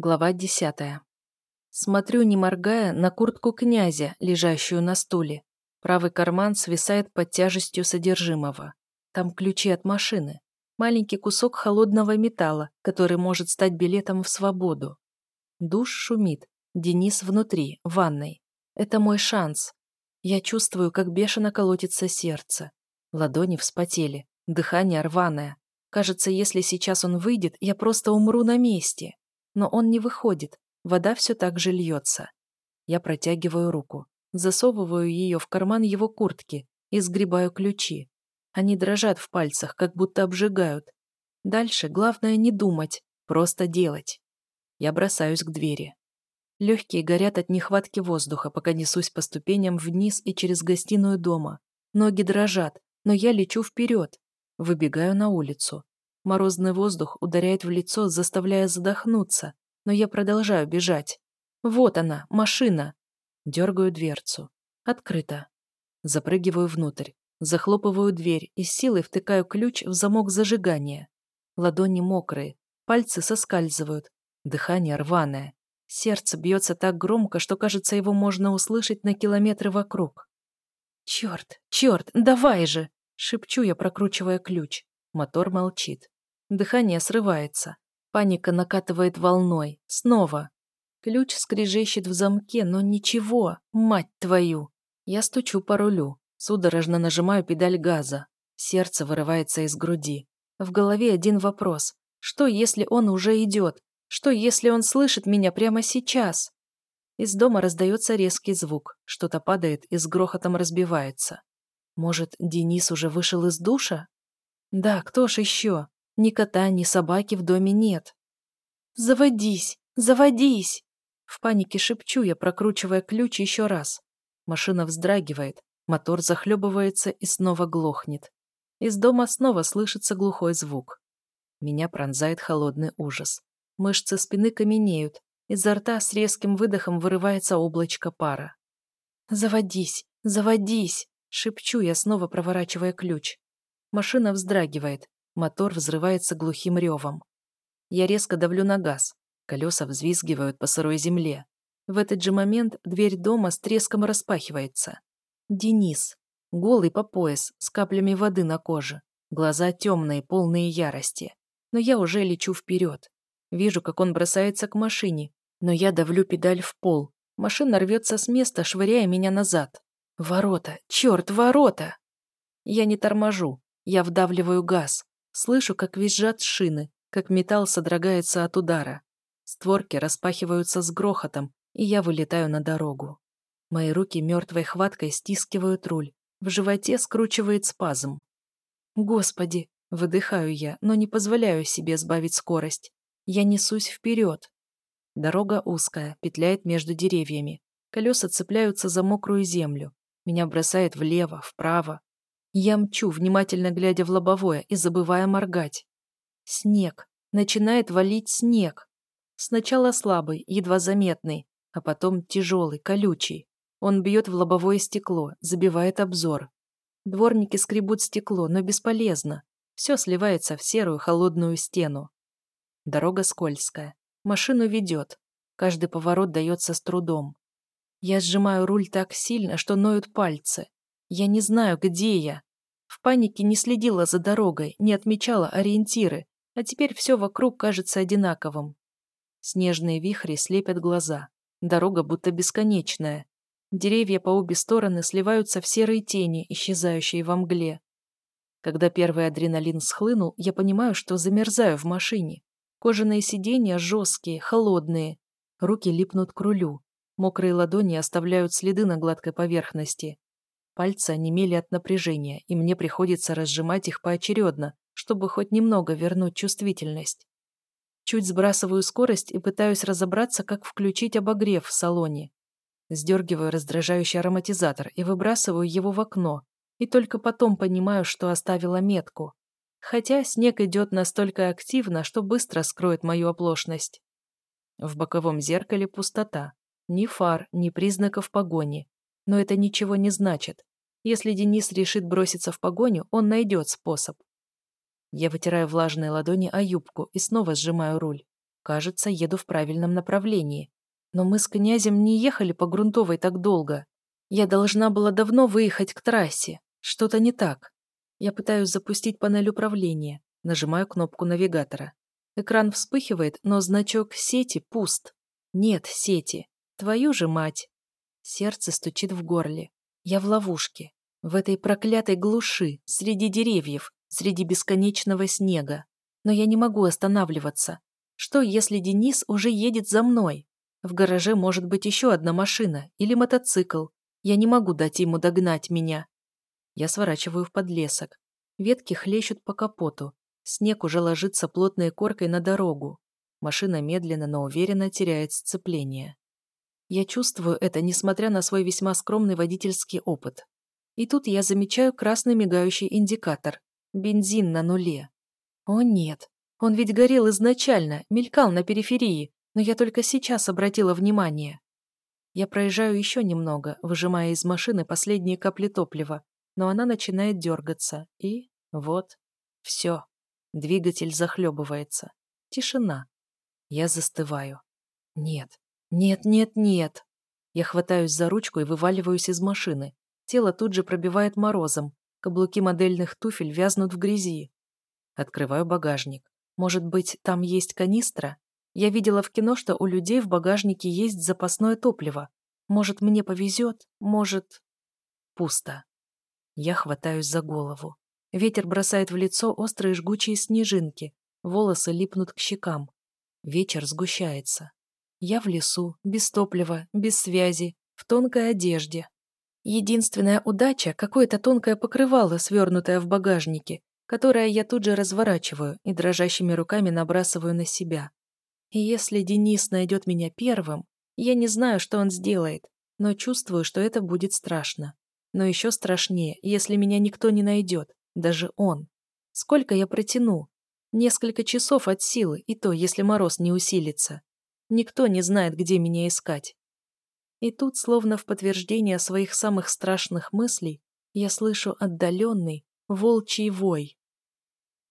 Глава десятая. Смотрю, не моргая, на куртку князя, лежащую на стуле. Правый карман свисает под тяжестью содержимого. Там ключи от машины. Маленький кусок холодного металла, который может стать билетом в свободу. Душ шумит. Денис внутри, в ванной. Это мой шанс. Я чувствую, как бешено колотится сердце. Ладони вспотели, дыхание рваное. Кажется, если сейчас он выйдет, я просто умру на месте. Но он не выходит, вода все так же льется. Я протягиваю руку, засовываю ее в карман его куртки и сгребаю ключи. Они дрожат в пальцах, как будто обжигают. Дальше главное не думать, просто делать. Я бросаюсь к двери. Легкие горят от нехватки воздуха, пока несусь по ступеням вниз и через гостиную дома. Ноги дрожат, но я лечу вперед. Выбегаю на улицу. Морозный воздух ударяет в лицо, заставляя задохнуться, но я продолжаю бежать. Вот она, машина. Дергаю дверцу. Открыто. Запрыгиваю внутрь. Захлопываю дверь и силой втыкаю ключ в замок зажигания. Ладони мокрые, пальцы соскальзывают, дыхание рваное. Сердце бьется так громко, что, кажется, его можно услышать на километры вокруг. «Черт, черт, давай же!» — шепчу я, прокручивая ключ. Мотор молчит. Дыхание срывается. Паника накатывает волной. Снова. Ключ скрежещет в замке, но ничего, мать твою. Я стучу по рулю. Судорожно нажимаю педаль газа. Сердце вырывается из груди. В голове один вопрос. Что, если он уже идет? Что, если он слышит меня прямо сейчас? Из дома раздается резкий звук. Что-то падает и с грохотом разбивается. Может, Денис уже вышел из душа? Да, кто ж еще? Ни кота, ни собаки в доме нет. «Заводись! Заводись!» В панике шепчу я, прокручивая ключ еще раз. Машина вздрагивает, мотор захлебывается и снова глохнет. Из дома снова слышится глухой звук. Меня пронзает холодный ужас. Мышцы спины каменеют, изо рта с резким выдохом вырывается облачко пара. «Заводись! Заводись!» — шепчу я, снова проворачивая ключ. Машина вздрагивает, Мотор взрывается глухим ревом. Я резко давлю на газ. Колеса взвизгивают по сырой земле. В этот же момент дверь дома с треском распахивается. Денис. Голый по пояс, с каплями воды на коже. Глаза темные, полные ярости. Но я уже лечу вперед. Вижу, как он бросается к машине, но я давлю педаль в пол. Машина рвется с места, швыряя меня назад. Ворота! Черт, ворота! Я не торможу. Я вдавливаю газ. Слышу, как визжат шины, как металл содрогается от удара. Створки распахиваются с грохотом, и я вылетаю на дорогу. Мои руки мертвой хваткой стискивают руль. В животе скручивает спазм. «Господи!» — выдыхаю я, но не позволяю себе сбавить скорость. Я несусь вперед. Дорога узкая, петляет между деревьями. Колеса цепляются за мокрую землю. Меня бросает влево, вправо. Я мчу, внимательно глядя в лобовое и забывая моргать. Снег. Начинает валить снег. Сначала слабый, едва заметный, а потом тяжелый, колючий. Он бьет в лобовое стекло, забивает обзор. Дворники скребут стекло, но бесполезно. Все сливается в серую холодную стену. Дорога скользкая. Машину ведет. Каждый поворот дается с трудом. Я сжимаю руль так сильно, что ноют пальцы. Я не знаю, где я. В панике не следила за дорогой, не отмечала ориентиры, а теперь все вокруг кажется одинаковым. Снежные вихри слепят глаза. Дорога будто бесконечная. Деревья по обе стороны сливаются в серые тени, исчезающие во мгле. Когда первый адреналин схлынул, я понимаю, что замерзаю в машине. Кожаные сиденья жесткие, холодные. Руки липнут к рулю. Мокрые ладони оставляют следы на гладкой поверхности. Пальцы онемели от напряжения, и мне приходится разжимать их поочередно, чтобы хоть немного вернуть чувствительность. Чуть сбрасываю скорость и пытаюсь разобраться, как включить обогрев в салоне. Сдергиваю раздражающий ароматизатор и выбрасываю его в окно, и только потом понимаю, что оставила метку. Хотя снег идет настолько активно, что быстро скроет мою оплошность. В боковом зеркале пустота. Ни фар, ни признаков погони. Но это ничего не значит. Если Денис решит броситься в погоню, он найдет способ. Я вытираю влажные ладони о юбку и снова сжимаю руль. Кажется, еду в правильном направлении. Но мы с князем не ехали по грунтовой так долго. Я должна была давно выехать к трассе. Что-то не так. Я пытаюсь запустить панель управления. Нажимаю кнопку навигатора. Экран вспыхивает, но значок сети пуст. Нет сети. Твою же мать. Сердце стучит в горле. Я в ловушке. В этой проклятой глуши, среди деревьев, среди бесконечного снега. Но я не могу останавливаться. Что, если Денис уже едет за мной? В гараже может быть еще одна машина или мотоцикл. Я не могу дать ему догнать меня. Я сворачиваю в подлесок. Ветки хлещут по капоту. Снег уже ложится плотной коркой на дорогу. Машина медленно, но уверенно теряет сцепление. Я чувствую это, несмотря на свой весьма скромный водительский опыт. И тут я замечаю красный мигающий индикатор. Бензин на нуле. О нет, он ведь горел изначально, мелькал на периферии, но я только сейчас обратила внимание. Я проезжаю еще немного, выжимая из машины последние капли топлива, но она начинает дергаться. И вот, все. Двигатель захлебывается. Тишина. Я застываю. Нет, нет, нет, нет. Я хватаюсь за ручку и вываливаюсь из машины. Тело тут же пробивает морозом. Каблуки модельных туфель вязнут в грязи. Открываю багажник. Может быть, там есть канистра? Я видела в кино, что у людей в багажнике есть запасное топливо. Может, мне повезет, может... Пусто. Я хватаюсь за голову. Ветер бросает в лицо острые жгучие снежинки. Волосы липнут к щекам. Вечер сгущается. Я в лесу, без топлива, без связи, в тонкой одежде. Единственная удача — какое-то тонкое покрывало, свернутое в багажнике, которое я тут же разворачиваю и дрожащими руками набрасываю на себя. И если Денис найдет меня первым, я не знаю, что он сделает, но чувствую, что это будет страшно. Но еще страшнее, если меня никто не найдет, даже он. Сколько я протяну? Несколько часов от силы, и то, если мороз не усилится. Никто не знает, где меня искать. И тут, словно в подтверждение своих самых страшных мыслей, я слышу отдаленный волчий вой.